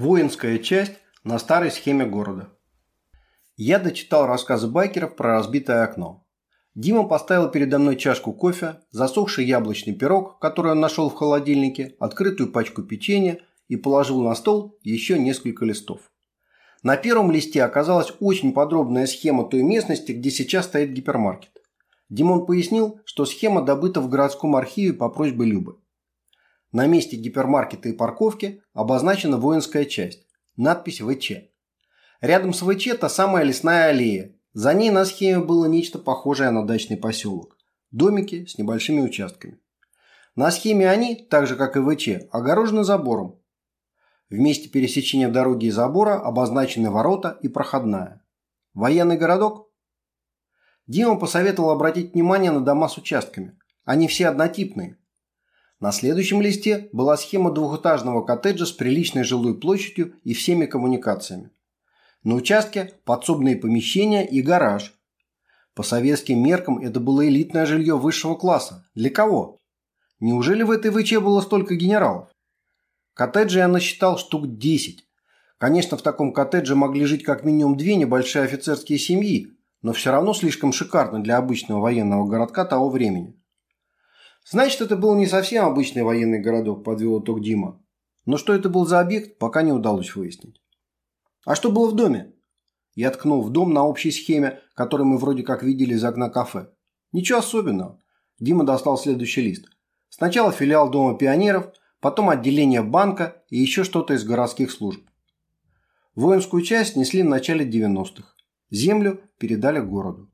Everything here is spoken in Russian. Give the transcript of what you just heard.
Воинская часть на старой схеме города. Я дочитал рассказы байкеров про разбитое окно. Дима поставил передо мной чашку кофе, засохший яблочный пирог, который он нашел в холодильнике, открытую пачку печенья и положил на стол еще несколько листов. На первом листе оказалась очень подробная схема той местности, где сейчас стоит гипермаркет. Димон пояснил, что схема добыта в городском архиве по просьбе Любы. На месте гипермаркета и парковки обозначена воинская часть. Надпись ВЧ. Рядом с ВЧ та самая лесная аллея. За ней на схеме было нечто похожее на дачный поселок. Домики с небольшими участками. На схеме они, так же как и ВЧ, огорожены забором. В месте пересечения дороги и забора обозначены ворота и проходная. Военный городок? Дима посоветовал обратить внимание на дома с участками. Они все однотипные, на следующем листе была схема двухэтажного коттеджа с приличной жилой площадью и всеми коммуникациями. На участке подсобные помещения и гараж. По советским меркам это было элитное жилье высшего класса. Для кого? Неужели в этой ВЧ было столько генералов? Коттеджи я насчитал штук 10. Конечно, в таком коттедже могли жить как минимум две небольшие офицерские семьи, но все равно слишком шикарно для обычного военного городка того времени. Значит, это был не совсем обычный военный городок, подвел итог Дима. Но что это был за объект, пока не удалось выяснить. А что было в доме? Я ткнул в дом на общей схеме, который мы вроде как видели из окна кафе. Ничего особенного. Дима достал следующий лист. Сначала филиал Дома пионеров, потом отделение банка и еще что-то из городских служб. Воинскую часть несли в начале 90-х. Землю передали городу.